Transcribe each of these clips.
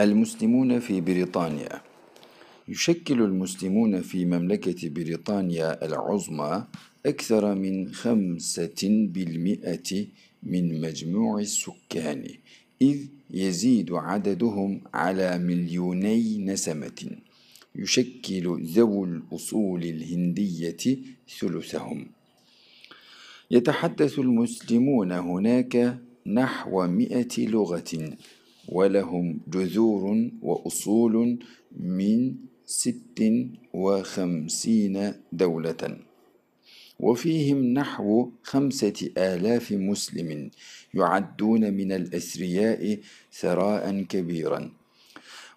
المسلمون في بريطانيا. يشكل المسلمون في مملكة بريطانيا العظمى أكثر من خمسة بالمئة من مجموع السكان إذ يزيد عددهم على مليوني نسمة. يشكل ذو الأصول الهندية ثلثهم. يتحدث المسلمون هناك نحو مئة لغة. ولهم جذور وأصول من ست وخمسين دولة. وفيهم نحو خمسة آلاف مسلم يعدون من الأثرياء ثراء كبيرا.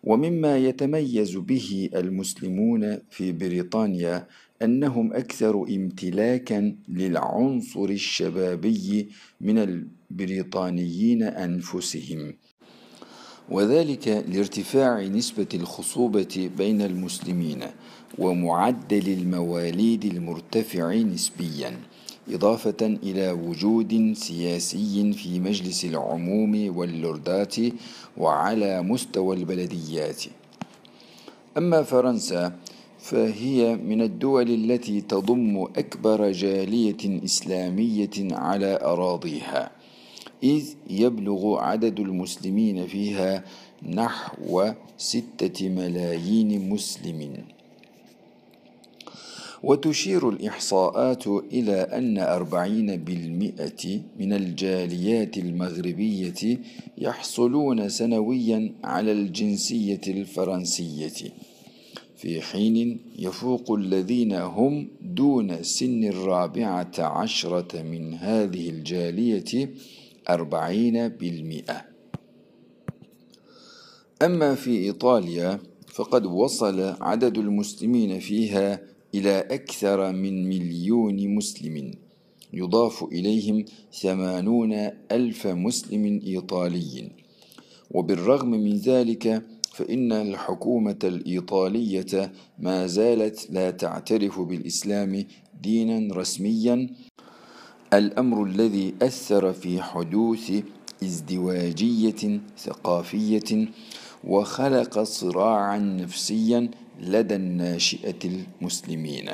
ومما يتميز به المسلمون في بريطانيا أنهم أكثر امتلاكا للعنصر الشبابي من البريطانيين أنفسهم. وذلك لارتفاع نسبة الخصوبة بين المسلمين ومعدل المواليد المرتفع نسبيا إضافة إلى وجود سياسي في مجلس العموم واللوردات وعلى مستوى البلديات. أما فرنسا فهي من الدول التي تضم أكبر جالية إسلامية على أراضيها. إذ يبلغ عدد المسلمين فيها نحو ستة ملايين مسلم وتشير الإحصاءات إلى أن أربعين بالمئة من الجاليات المغربية يحصلون سنويا على الجنسية الفرنسية في حين يفوق الذين هم دون سن الرابعة عشرة من هذه الجالية أربعين بالمئة. أما في إيطاليا فقد وصل عدد المسلمين فيها إلى أكثر من مليون مسلم. يضاف إليهم ثمانون ألف مسلم إيطالي. وبالرغم من ذلك فإن الحكومة الإيطالية ما زالت لا تعترف بالإسلام دينا رسميا الأمر الذي أثر في حدوث ازدواجية ثقافية وخلق صراعا نفسيا لدى الناشئة المسلمين.